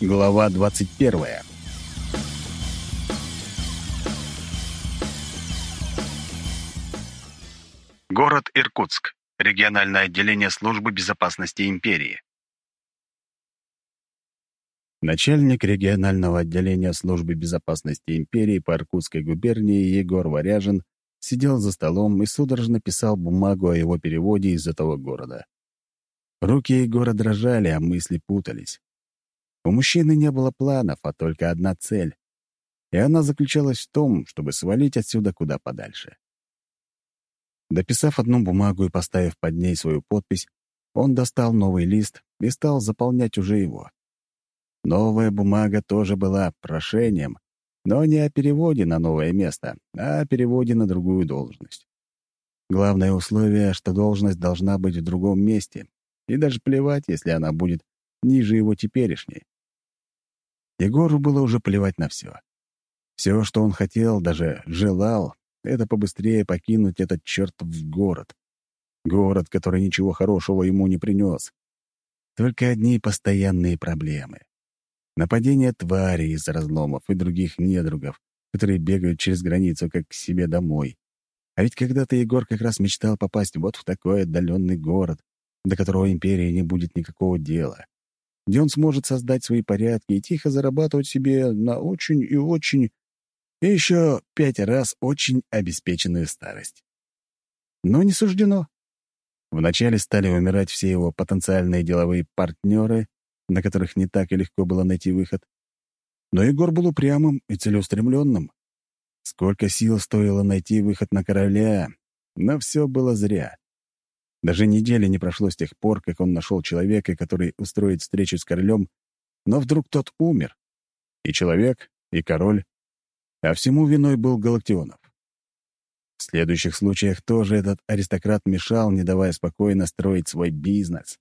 Глава 21. Город Иркутск. Региональное отделение службы безопасности империи. Начальник регионального отделения службы безопасности империи по Иркутской губернии Егор Варяжин сидел за столом и судорожно писал бумагу о его переводе из этого города. Руки Егора дрожали, а мысли путались. У мужчины не было планов, а только одна цель. И она заключалась в том, чтобы свалить отсюда куда подальше. Дописав одну бумагу и поставив под ней свою подпись, он достал новый лист и стал заполнять уже его. Новая бумага тоже была прошением, но не о переводе на новое место, а о переводе на другую должность. Главное условие, что должность должна быть в другом месте, и даже плевать, если она будет ниже его теперешней. Егору было уже плевать на все. Все, что он хотел, даже желал, это побыстрее покинуть этот чертов город. Город, который ничего хорошего ему не принес. Только одни постоянные проблемы. Нападение тварей из разломов и других недругов, которые бегают через границу, как к себе домой. А ведь когда-то Егор как раз мечтал попасть вот в такой отдаленный город, до которого империи не будет никакого дела где он сможет создать свои порядки и тихо зарабатывать себе на очень и очень, и еще пять раз очень обеспеченную старость. Но не суждено. Вначале стали умирать все его потенциальные деловые партнеры, на которых не так и легко было найти выход. Но Егор был упрямым и целеустремленным. Сколько сил стоило найти выход на короля, но все было зря. Даже недели не прошло с тех пор, как он нашел человека, который устроит встречу с королем, но вдруг тот умер. И человек, и король. А всему виной был Галактионов. В следующих случаях тоже этот аристократ мешал, не давая спокойно строить свой бизнес.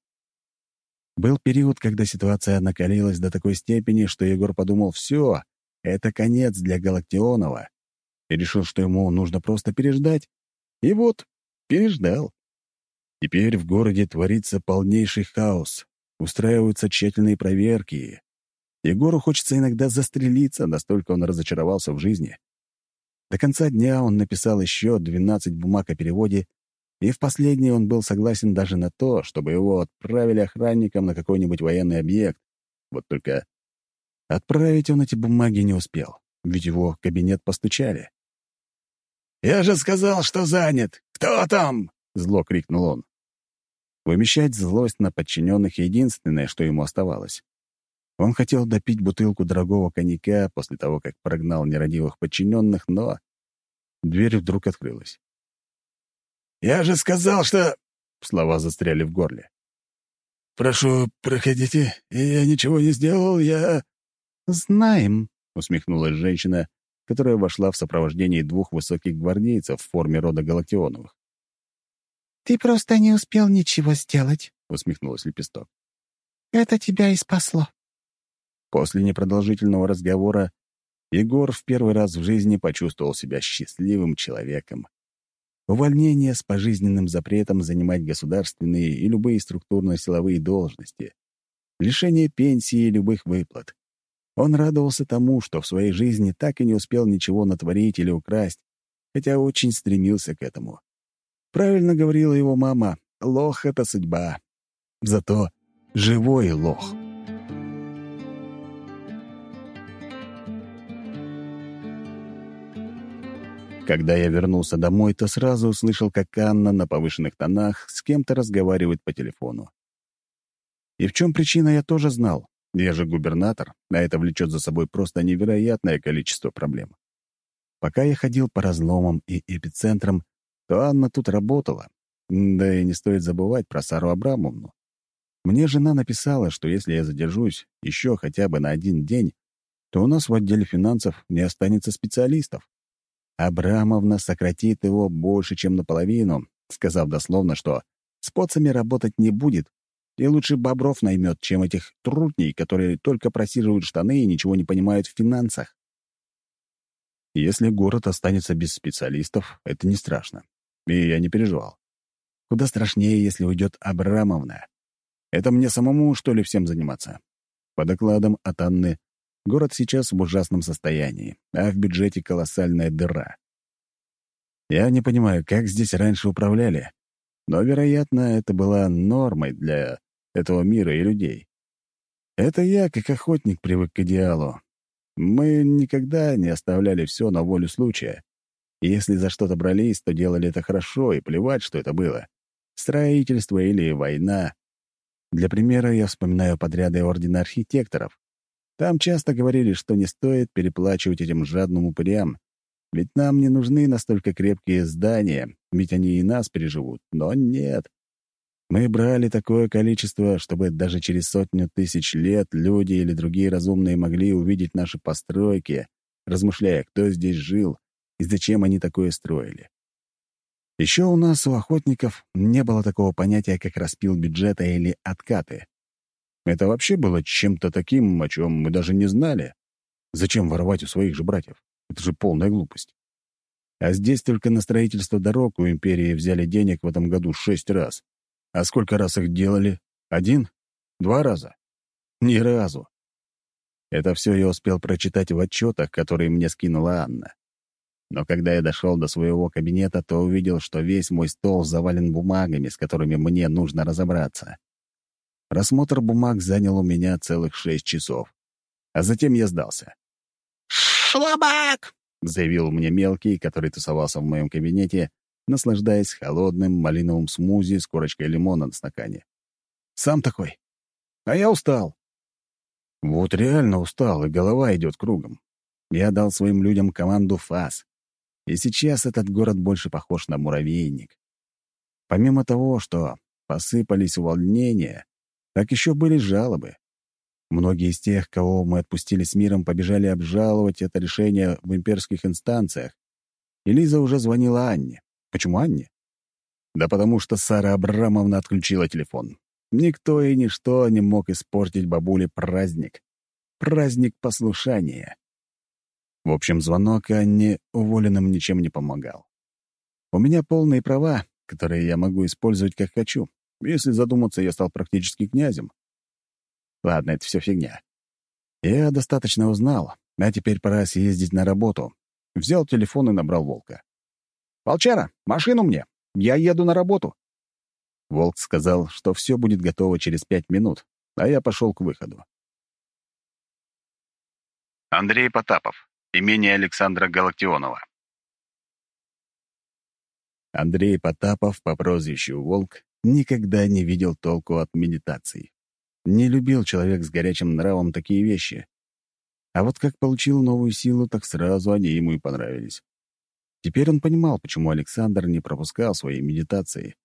Был период, когда ситуация накалилась до такой степени, что Егор подумал, все, это конец для Галактионова, и решил, что ему нужно просто переждать. И вот, переждал. Теперь в городе творится полнейший хаос, устраиваются тщательные проверки. Егору хочется иногда застрелиться, настолько он разочаровался в жизни. До конца дня он написал еще 12 бумаг о переводе, и в последней он был согласен даже на то, чтобы его отправили охранником на какой-нибудь военный объект. Вот только отправить он эти бумаги не успел, ведь его кабинет постучали. «Я же сказал, что занят! Кто там?» — зло крикнул он. Вымещать злость на подчиненных — единственное, что ему оставалось. Он хотел допить бутылку дорогого коньяка после того, как прогнал нерадивых подчиненных, но дверь вдруг открылась. «Я же сказал, что...» — слова застряли в горле. «Прошу, проходите. Я ничего не сделал, я...» «Знаем», — усмехнулась женщина, которая вошла в сопровождении двух высоких гвардейцев в форме рода Галактионовых. «Ты просто не успел ничего сделать», — усмехнулась Лепесток. «Это тебя и спасло». После непродолжительного разговора Егор в первый раз в жизни почувствовал себя счастливым человеком. Увольнение с пожизненным запретом занимать государственные и любые структурно-силовые должности. Лишение пенсии и любых выплат. Он радовался тому, что в своей жизни так и не успел ничего натворить или украсть, хотя очень стремился к этому. Правильно говорила его мама, лох — это судьба. Зато живой лох. Когда я вернулся домой, то сразу услышал, как Анна на повышенных тонах с кем-то разговаривает по телефону. И в чем причина, я тоже знал. Я же губернатор, а это влечет за собой просто невероятное количество проблем. Пока я ходил по разломам и эпицентрам, то Анна тут работала. Да и не стоит забывать про Сару Абрамовну. Мне жена написала, что если я задержусь еще хотя бы на один день, то у нас в отделе финансов не останется специалистов. Абрамовна сократит его больше, чем наполовину, сказав дословно, что с поцами работать не будет, и лучше Бобров наймет, чем этих трутней, которые только просиживают штаны и ничего не понимают в финансах. Если город останется без специалистов, это не страшно. И я не переживал. Куда страшнее, если уйдет Абрамовна. Это мне самому, что ли, всем заниматься? По докладам от Анны, город сейчас в ужасном состоянии, а в бюджете колоссальная дыра. Я не понимаю, как здесь раньше управляли, но, вероятно, это была нормой для этого мира и людей. Это я, как охотник, привык к идеалу. Мы никогда не оставляли все на волю случая. Если за что-то брались, то делали это хорошо, и плевать, что это было. Строительство или война. Для примера я вспоминаю подряды Ордена Архитекторов. Там часто говорили, что не стоит переплачивать этим жадным упырям, ведь нам не нужны настолько крепкие здания, ведь они и нас переживут. Но нет. Мы брали такое количество, чтобы даже через сотню тысяч лет люди или другие разумные могли увидеть наши постройки, размышляя, кто здесь жил и зачем они такое строили. Еще у нас, у охотников, не было такого понятия, как распил бюджета или откаты. Это вообще было чем-то таким, о чем мы даже не знали. Зачем воровать у своих же братьев? Это же полная глупость. А здесь только на строительство дорог у империи взяли денег в этом году шесть раз. А сколько раз их делали? Один? Два раза? Ни разу. Это все я успел прочитать в отчетах, которые мне скинула Анна. Но когда я дошел до своего кабинета, то увидел, что весь мой стол завален бумагами, с которыми мне нужно разобраться. Просмотр бумаг занял у меня целых шесть часов. А затем я сдался. «Шлабак!» — заявил мне мелкий, который тусовался в моем кабинете, наслаждаясь холодным малиновым смузи с корочкой лимона на стакане. «Сам такой. А я устал». Вот реально устал, и голова идет кругом. Я дал своим людям команду «ФАС». И сейчас этот город больше похож на муравейник. Помимо того, что посыпались увольнения, так еще были жалобы. Многие из тех, кого мы отпустили с миром, побежали обжаловать это решение в имперских инстанциях. И Лиза уже звонила Анне. Почему Анне? Да потому что Сара Абрамовна отключила телефон. Никто и ничто не мог испортить бабуле праздник. Праздник послушания. В общем, звонок Анне уволенным ничем не помогал. У меня полные права, которые я могу использовать как хочу. Если задуматься, я стал практически князем. Ладно, это все фигня. Я достаточно узнал, а теперь пора съездить на работу. Взял телефон и набрал Волка. «Волчара, машину мне! Я еду на работу!» Волк сказал, что все будет готово через пять минут, а я пошел к выходу. Андрей Потапов. Имение Александра Галактионова. Андрей Потапов по прозвищу Волк никогда не видел толку от медитаций. Не любил человек с горячим нравом такие вещи. А вот как получил новую силу, так сразу они ему и понравились. Теперь он понимал, почему Александр не пропускал свои медитации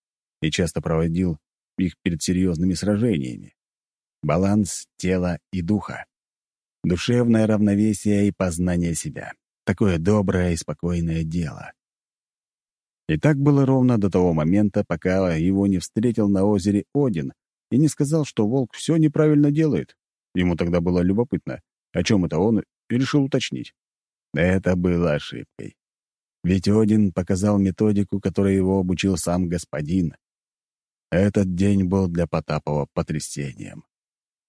и часто проводил их перед серьезными сражениями. Баланс тела и духа. Душевное равновесие и познание себя. Такое доброе и спокойное дело. И так было ровно до того момента, пока его не встретил на озере Один и не сказал, что волк все неправильно делает. Ему тогда было любопытно, о чем это он, и решил уточнить. Это было ошибкой. Ведь Один показал методику, которой его обучил сам господин. Этот день был для Потапова потрясением.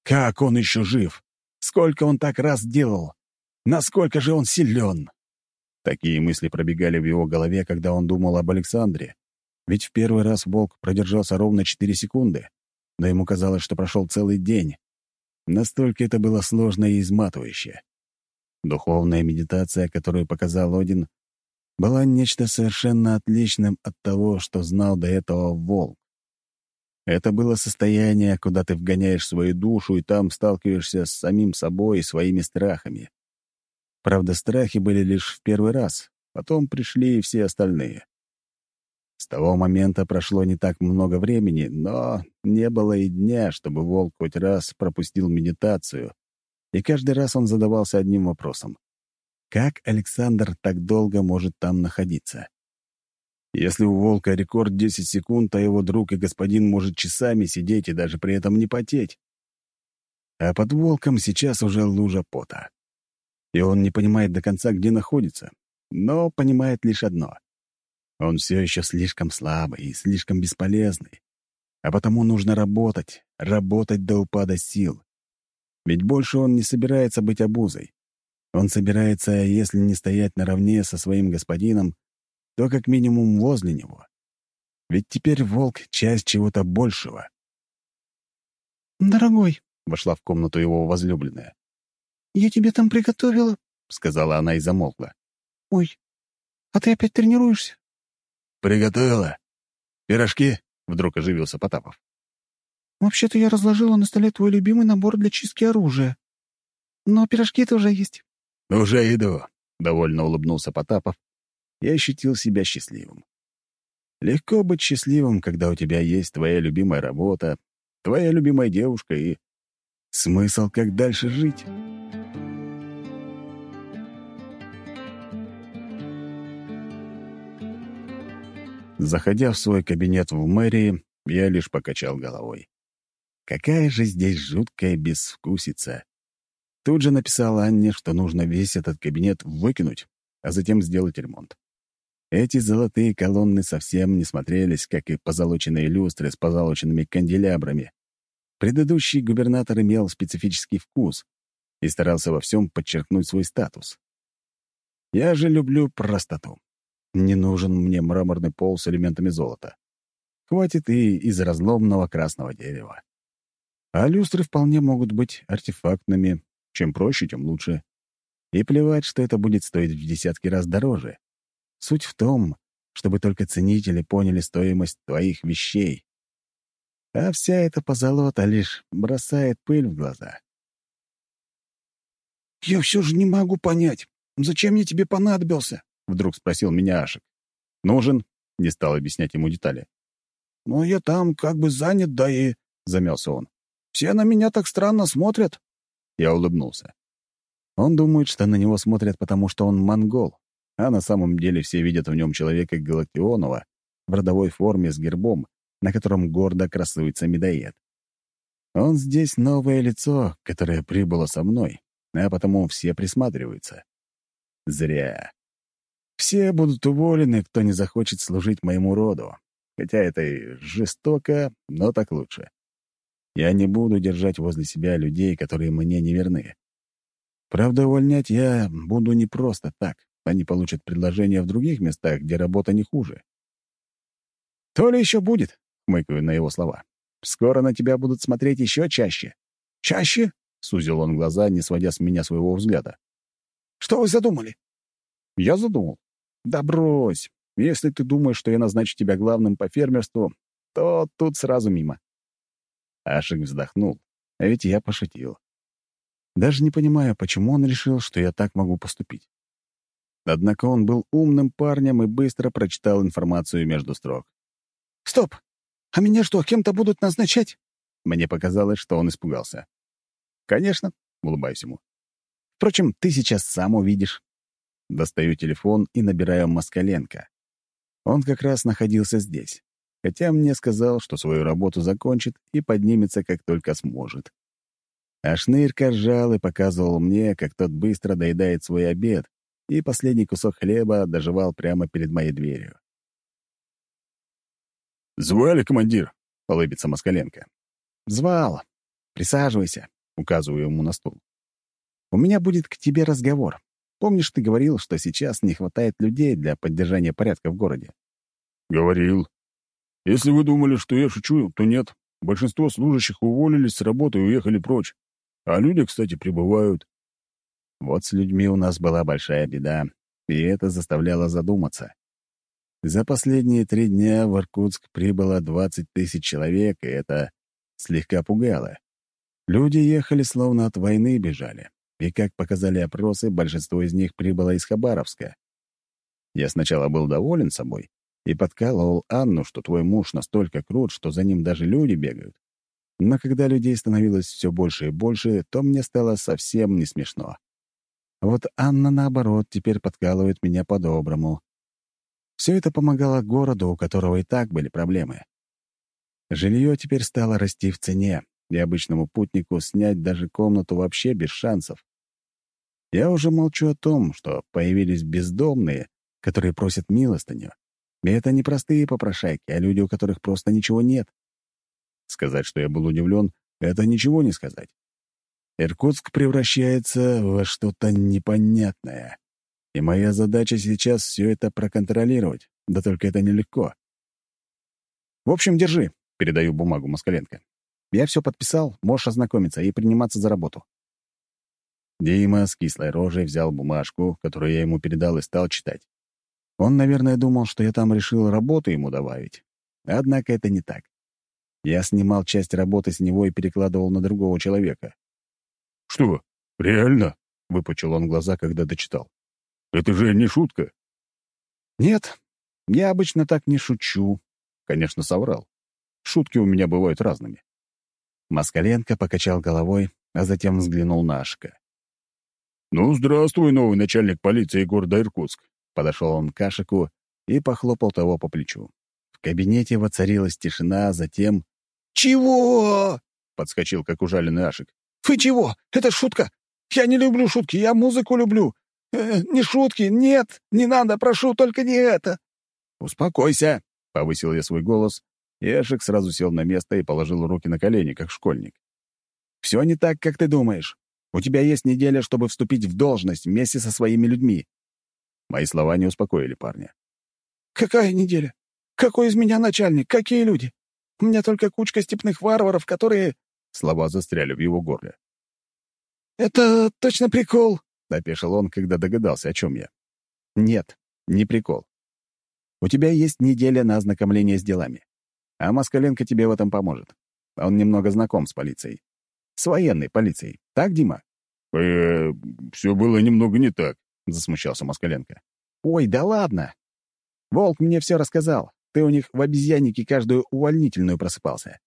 Как он еще жив? Сколько он так раз делал? Насколько же он силен? Такие мысли пробегали в его голове, когда он думал об Александре. Ведь в первый раз волк продержался ровно 4 секунды, но ему казалось, что прошел целый день. Настолько это было сложно и изматывающе. Духовная медитация, которую показал Один, была нечто совершенно отличным от того, что знал до этого волк. Это было состояние, куда ты вгоняешь свою душу и там сталкиваешься с самим собой и своими страхами. Правда, страхи были лишь в первый раз, потом пришли и все остальные. С того момента прошло не так много времени, но не было и дня, чтобы волк хоть раз пропустил медитацию, и каждый раз он задавался одним вопросом. Как Александр так долго может там находиться? Если у волка рекорд 10 секунд, а его друг и господин может часами сидеть и даже при этом не потеть. А под волком сейчас уже лужа пота. И он не понимает до конца, где находится, но понимает лишь одно. Он все еще слишком слабый и слишком бесполезный. А потому нужно работать, работать до упада сил. Ведь больше он не собирается быть обузой. Он собирается, если не стоять наравне со своим господином, то как минимум возле него. Ведь теперь волк — часть чего-то большего. «Дорогой», — вошла в комнату его возлюбленная. «Я тебе там приготовила», — сказала она и замолкла. «Ой, а ты опять тренируешься?» «Приготовила. Пирожки?» — вдруг оживился Потапов. «Вообще-то я разложила на столе твой любимый набор для чистки оружия. Но пирожки тоже есть». «Уже иду», — довольно улыбнулся Потапов и ощутил себя счастливым. Легко быть счастливым, когда у тебя есть твоя любимая работа, твоя любимая девушка и смысл, как дальше жить. Заходя в свой кабинет в мэрии, я лишь покачал головой. Какая же здесь жуткая безвкусица. Тут же написал Анне, что нужно весь этот кабинет выкинуть, а затем сделать ремонт. Эти золотые колонны совсем не смотрелись, как и позолоченные люстры с позолоченными канделябрами. Предыдущий губернатор имел специфический вкус и старался во всем подчеркнуть свой статус. Я же люблю простоту. Не нужен мне мраморный пол с элементами золота. Хватит и из разломного красного дерева. А люстры вполне могут быть артефактными. Чем проще, тем лучше. И плевать, что это будет стоить в десятки раз дороже. Суть в том, чтобы только ценители поняли стоимость твоих вещей. А вся эта позолота лишь бросает пыль в глаза. «Я все же не могу понять, зачем я тебе понадобился?» — вдруг спросил меня Ашик. «Нужен?» — не стал объяснять ему детали. «Ну, я там как бы занят, да и...» — замялся он. «Все на меня так странно смотрят». Я улыбнулся. Он думает, что на него смотрят, потому что он монгол, а на самом деле все видят в нем человека Галактионова в родовой форме с гербом, на котором гордо красуется медоед. Он здесь новое лицо, которое прибыло со мной, а потому все присматриваются. Зря. Все будут уволены, кто не захочет служить моему роду. Хотя это и жестоко, но так лучше. Я не буду держать возле себя людей, которые мне не верны. Правда, увольнять я буду не просто так. Они получат предложения в других местах, где работа не хуже. «То ли еще будет», — хмыкаю на его слова. «Скоро на тебя будут смотреть еще чаще». «Чаще?» — сузил он глаза, не сводя с меня своего взгляда. «Что вы задумали?» «Я задумал. Да брось. Если ты думаешь, что я назначу тебя главным по фермерству, то тут сразу мимо». Ашик вздохнул, а ведь я пошутил. Даже не понимаю, почему он решил, что я так могу поступить. Однако он был умным парнем и быстро прочитал информацию между строк. «Стоп! А меня что, кем-то будут назначать?» Мне показалось, что он испугался. «Конечно», — улыбаюсь ему. «Впрочем, ты сейчас сам увидишь». Достаю телефон и набираю Москаленко. Он как раз находился здесь, хотя мне сказал, что свою работу закончит и поднимется, как только сможет. А Шнырька ржал и показывал мне, как тот быстро доедает свой обед, и последний кусок хлеба доживал прямо перед моей дверью. «Звали, командир?» — улыбится Москаленко. «Звал. Присаживайся», — указываю ему на стул. «У меня будет к тебе разговор. Помнишь, ты говорил, что сейчас не хватает людей для поддержания порядка в городе?» «Говорил. Если вы думали, что я шучу, то нет. Большинство служащих уволились с работы и уехали прочь. А люди, кстати, прибывают. Вот с людьми у нас была большая беда, и это заставляло задуматься. За последние три дня в Иркутск прибыло 20 тысяч человек, и это слегка пугало. Люди ехали, словно от войны бежали, и, как показали опросы, большинство из них прибыло из Хабаровска. Я сначала был доволен собой и подкалывал Анну, что твой муж настолько крут, что за ним даже люди бегают. Но когда людей становилось все больше и больше, то мне стало совсем не смешно. Вот Анна, наоборот, теперь подкалывает меня по-доброму. Все это помогало городу, у которого и так были проблемы. Жилье теперь стало расти в цене, и обычному путнику снять даже комнату вообще без шансов. Я уже молчу о том, что появились бездомные, которые просят милостыню. И это не простые попрошайки, а люди, у которых просто ничего нет. Сказать, что я был удивлен, это ничего не сказать. Иркутск превращается во что-то непонятное. И моя задача сейчас все это проконтролировать. Да только это нелегко. В общем, держи, передаю бумагу Москаленко. Я все подписал, можешь ознакомиться и приниматься за работу. Дима с кислой рожей взял бумажку, которую я ему передал, и стал читать. Он, наверное, думал, что я там решил работу ему добавить. Однако это не так. Я снимал часть работы с него и перекладывал на другого человека. «Что, реально?» — выпучил он глаза, когда дочитал. «Это же не шутка». «Нет, я обычно так не шучу». Конечно, соврал. Шутки у меня бывают разными. Москаленко покачал головой, а затем взглянул на Ашика. «Ну, здравствуй, новый начальник полиции города Иркутск», — подошел он к Ашику и похлопал того по плечу. В кабинете воцарилась тишина, а затем... «Чего?» — подскочил, как ужаленный Ашик. «Вы чего? Это шутка! Я не люблю шутки, я музыку люблю! Э, не шутки, нет, не надо, прошу, только не это!» «Успокойся!» — повысил я свой голос, и Ашик сразу сел на место и положил руки на колени, как школьник. «Все не так, как ты думаешь. У тебя есть неделя, чтобы вступить в должность вместе со своими людьми». Мои слова не успокоили парня. «Какая неделя? Какой из меня начальник? Какие люди? У меня только кучка степных варваров, которые...» Слова застряли в его горле. «Это точно прикол», — опешил он, когда догадался, о чем я. «Нет, не прикол. У тебя есть неделя на ознакомление с делами. А Москаленко тебе в этом поможет. Он немного знаком с полицией. С военной полицией. Так, Дима? э все было немного не так», — засмущался Москаленко. «Ой, да ладно. Волк мне все рассказал. Ты у них в обезьяннике каждую увольнительную просыпался.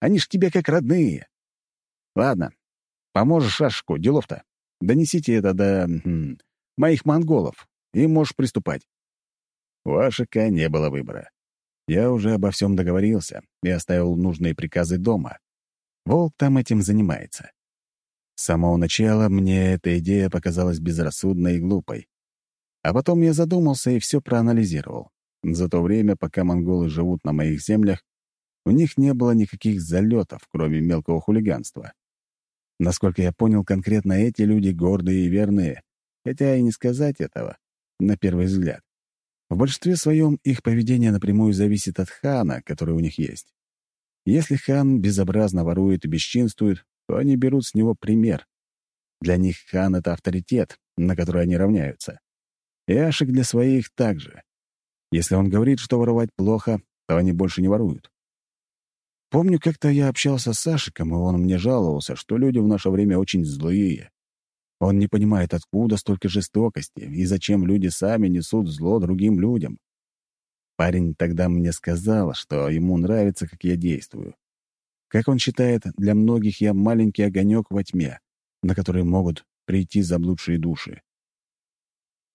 Они ж тебе как родные. Ладно, поможешь Шашку, делов-то. Донесите это до... Хм, моих монголов, и можешь приступать». У Ашика не было выбора. Я уже обо всем договорился и оставил нужные приказы дома. Волк там этим занимается. С самого начала мне эта идея показалась безрассудной и глупой. А потом я задумался и все проанализировал. За то время, пока монголы живут на моих землях, у них не было никаких залетов, кроме мелкого хулиганства. Насколько я понял, конкретно эти люди гордые и верные, хотя и не сказать этого, на первый взгляд. В большинстве своем их поведение напрямую зависит от хана, который у них есть. Если хан безобразно ворует и бесчинствует, то они берут с него пример. Для них хан — это авторитет, на который они равняются. И Ашик для своих также. Если он говорит, что воровать плохо, то они больше не воруют. Помню, как-то я общался с Ашиком, и он мне жаловался, что люди в наше время очень злые. Он не понимает, откуда столько жестокости и зачем люди сами несут зло другим людям. Парень тогда мне сказал, что ему нравится, как я действую. Как он считает, для многих я маленький огонек во тьме, на который могут прийти заблудшие души.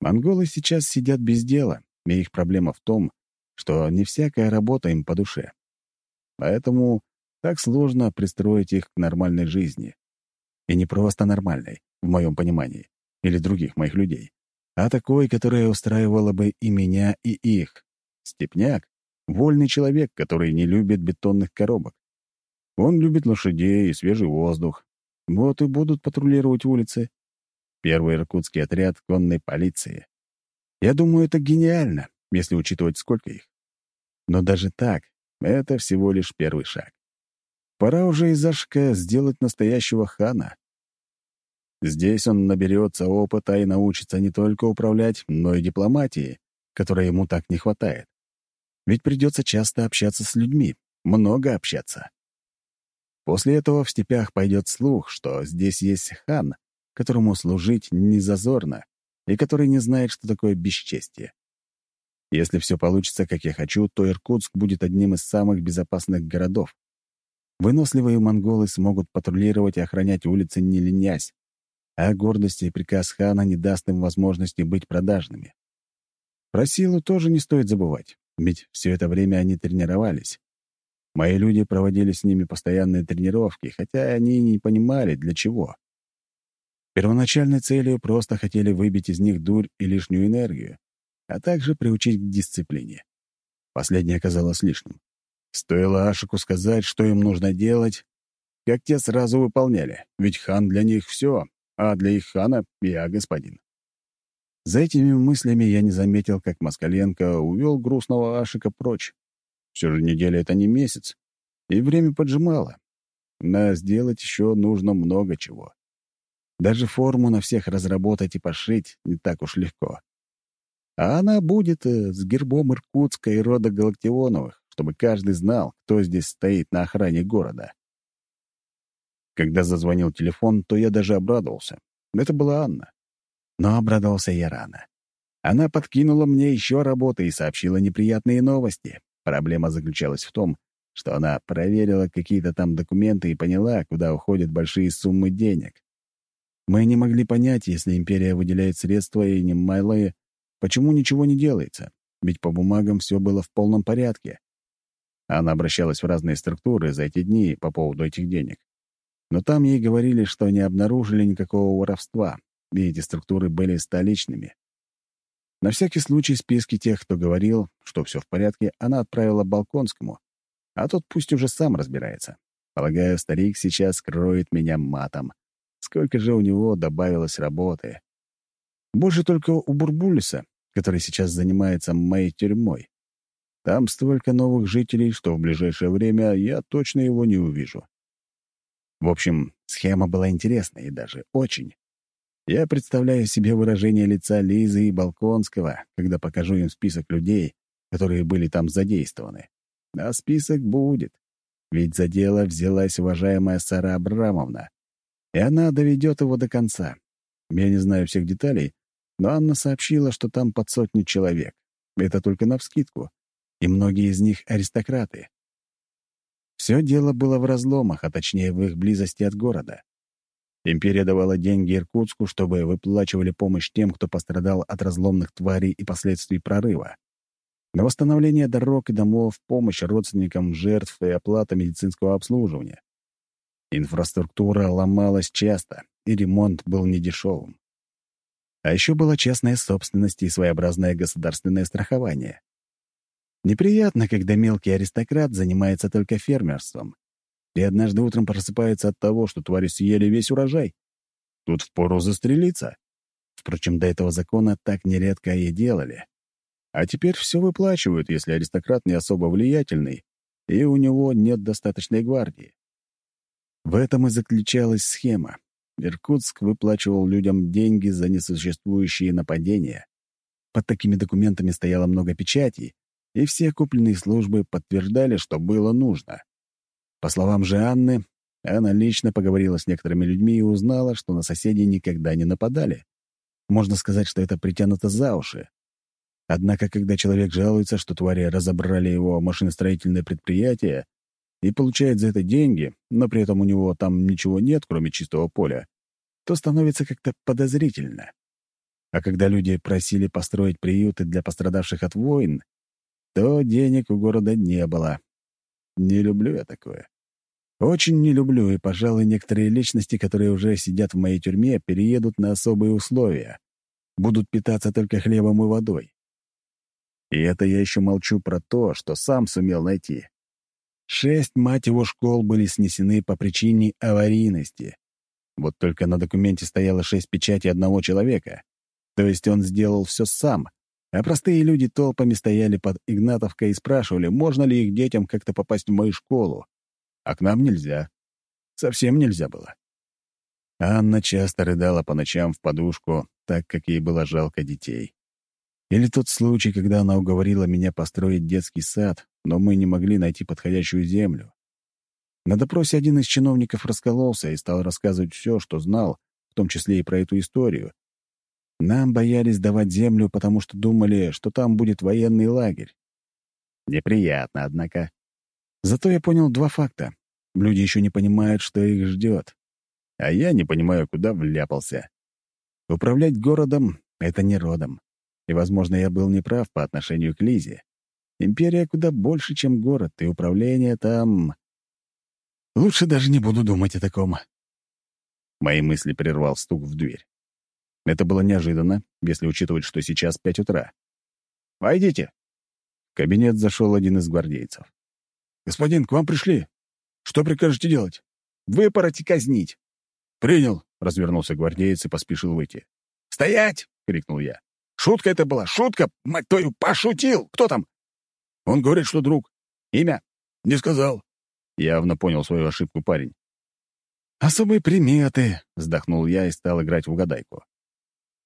Монголы сейчас сидят без дела, и их проблема в том, что не всякая работа им по душе. Поэтому так сложно пристроить их к нормальной жизни. И не просто нормальной, в моем понимании, или других моих людей, а такой, которая устраивала бы и меня, и их. Степняк — вольный человек, который не любит бетонных коробок. Он любит лошадей и свежий воздух. Вот и будут патрулировать улицы. Первый иркутский отряд конной полиции. Я думаю, это гениально, если учитывать, сколько их. Но даже так, это всего лишь первый шаг. Пора уже из Ашка сделать настоящего хана. Здесь он наберется опыта и научится не только управлять, но и дипломатии, которой ему так не хватает. Ведь придется часто общаться с людьми, много общаться. После этого в степях пойдет слух, что здесь есть хан, которому служить не зазорно, и который не знает, что такое бесчестие. Если все получится, как я хочу, то Иркутск будет одним из самых безопасных городов. Выносливые монголы смогут патрулировать и охранять улицы не ленясь, а гордость и приказ хана не даст им возможности быть продажными. Про силу тоже не стоит забывать, ведь все это время они тренировались. Мои люди проводили с ними постоянные тренировки, хотя они не понимали, для чего. Первоначальной целью просто хотели выбить из них дурь и лишнюю энергию, а также приучить к дисциплине. Последнее оказалось лишним. Стоило Ашику сказать, что им нужно делать, как те сразу выполняли, ведь хан для них все, а для их хана я господин. За этими мыслями я не заметил, как Москаленко увел грустного Ашика прочь. Все же неделя — это не месяц, и время поджимало. Но сделать еще нужно много чего. Даже форму на всех разработать и пошить не так уж легко. А она будет э, с гербом Иркутска и рода Галактионовых, чтобы каждый знал, кто здесь стоит на охране города. Когда зазвонил телефон, то я даже обрадовался. Это была Анна. Но обрадовался я рано. Она подкинула мне еще работы и сообщила неприятные новости. Проблема заключалась в том, что она проверила какие-то там документы и поняла, куда уходят большие суммы денег. Мы не могли понять, если империя выделяет средства и немалые, почему ничего не делается, ведь по бумагам все было в полном порядке. Она обращалась в разные структуры за эти дни по поводу этих денег. Но там ей говорили, что не обнаружили никакого воровства, и эти структуры были столичными. На всякий случай списки тех, кто говорил, что все в порядке, она отправила Балконскому, а тот пусть уже сам разбирается. Полагаю, старик сейчас скроет меня матом. Сколько же у него добавилось работы. Больше только у Бурбулиса, который сейчас занимается моей тюрьмой. Там столько новых жителей, что в ближайшее время я точно его не увижу. В общем, схема была интересная и даже очень. Я представляю себе выражение лица Лизы и Балконского, когда покажу им список людей, которые были там задействованы. А список будет. Ведь за дело взялась уважаемая Сара Абрамовна. И она доведет его до конца. Я не знаю всех деталей, но Анна сообщила, что там под сотню человек. Это только навскидку. И многие из них аристократы. Все дело было в разломах, а точнее в их близости от города. Империя давала деньги Иркутску, чтобы выплачивали помощь тем, кто пострадал от разломных тварей и последствий прорыва. На восстановление дорог и домов, помощь родственникам жертв и оплата медицинского обслуживания. Инфраструктура ломалась часто, и ремонт был недешевым. А еще была частная собственность и своеобразное государственное страхование. Неприятно, когда мелкий аристократ занимается только фермерством, и однажды утром просыпается от того, что твари съели весь урожай. Тут впору застрелиться. Впрочем, до этого закона так нередко и делали. А теперь все выплачивают, если аристократ не особо влиятельный, и у него нет достаточной гвардии. В этом и заключалась схема. Иркутск выплачивал людям деньги за несуществующие нападения. Под такими документами стояло много печатей, и все купленные службы подтверждали, что было нужно. По словам же Анны, она лично поговорила с некоторыми людьми и узнала, что на соседей никогда не нападали. Можно сказать, что это притянуто за уши. Однако, когда человек жалуется, что твари разобрали его машиностроительное предприятие и получает за это деньги, но при этом у него там ничего нет, кроме чистого поля, то становится как-то подозрительно. А когда люди просили построить приюты для пострадавших от войн, то денег у города не было, не люблю я такое. Очень не люблю, и, пожалуй, некоторые личности, которые уже сидят в моей тюрьме, переедут на особые условия. Будут питаться только хлебом и водой. И это я еще молчу про то, что сам сумел найти. Шесть, мать его, школ были снесены по причине аварийности. Вот только на документе стояло шесть печатей одного человека. То есть он сделал все сам, а простые люди толпами стояли под Игнатовкой и спрашивали, можно ли их детям как-то попасть в мою школу. А к нам нельзя. Совсем нельзя было. Анна часто рыдала по ночам в подушку, так как ей было жалко детей. Или тот случай, когда она уговорила меня построить детский сад, но мы не могли найти подходящую землю. На допросе один из чиновников раскололся и стал рассказывать все, что знал, в том числе и про эту историю, нам боялись давать землю, потому что думали, что там будет военный лагерь. Неприятно, однако. Зато я понял два факта. Люди еще не понимают, что их ждет. А я не понимаю, куда вляпался. Управлять городом — это не родом. И, возможно, я был неправ по отношению к Лизе. Империя куда больше, чем город, и управление там... Лучше даже не буду думать о таком. Мои мысли прервал стук в дверь. Это было неожиданно, если учитывать, что сейчас пять утра. «Войдите!» В кабинет зашел один из гвардейцев. «Господин, к вам пришли. Что прикажете делать?» Выпороть и казнить». «Принял», — развернулся гвардеец и поспешил выйти. «Стоять!» — крикнул я. «Шутка это была! Шутка! Мать твою, пошутил! Кто там?» «Он говорит, что друг. Имя?» «Не сказал». Явно понял свою ошибку парень. «Особые приметы», — вздохнул я и стал играть в угадайку.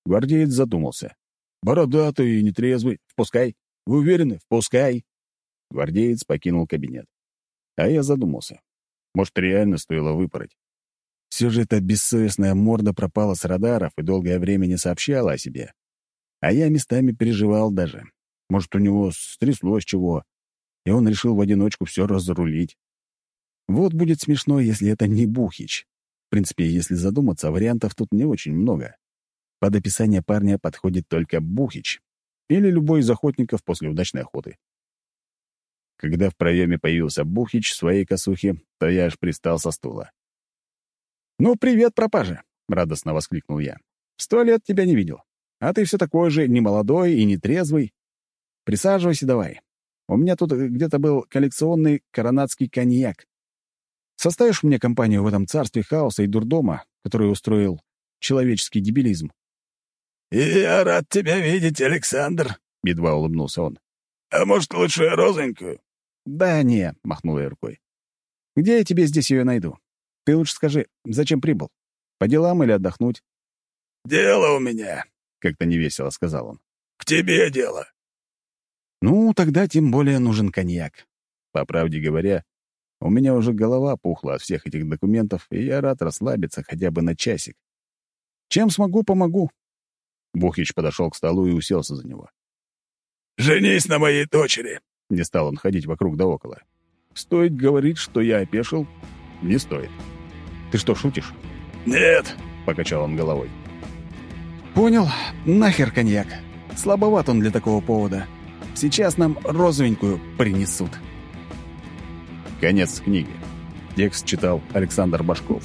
Гвардеец задумался. «Бородатый и нетрезвый. Впускай. Вы уверены? Впускай». Гвардеец покинул кабинет. А я задумался. Может, реально стоило выпороть. Все же эта бессовестная морда пропала с радаров и долгое время не сообщала о себе. А я местами переживал даже. Может, у него стряслось чего, и он решил в одиночку все разрулить. Вот будет смешно, если это не Бухич. В принципе, если задуматься, вариантов тут не очень много. Под описание парня подходит только Бухич или любой из охотников после удачной охоты. Когда в проеме появился Бухич в своей косухе, то я аж пристал со стула. «Ну, привет, пропажа!» — радостно воскликнул я. «Сто лет тебя не видел. А ты все такой же немолодой и нетрезвый. Присаживайся давай. У меня тут где-то был коллекционный коронадский коньяк. Составишь мне компанию в этом царстве хаоса и дурдома, который устроил человеческий дебилизм?» «Я рад тебя видеть, Александр», — едва улыбнулся он. «А может, лучше розонькую?» «Да не», — махнул я рукой. «Где я тебе здесь ее найду? Ты лучше скажи, зачем прибыл? По делам или отдохнуть?» «Дело у меня», — как-то невесело сказал он. «К тебе дело». «Ну, тогда тем более нужен коньяк». По правде говоря, у меня уже голова пухла от всех этих документов, и я рад расслабиться хотя бы на часик. «Чем смогу, помогу». Бухич подошел к столу и уселся за него. «Женись на моей дочери!» Не стал он ходить вокруг да около. Стоит говорить, что я опешил? Не стоит. Ты что, шутишь? «Нет», — покачал он головой. «Понял. Нахер коньяк. Слабоват он для такого повода. Сейчас нам розовенькую принесут». Конец книги. Текст читал Александр Башков.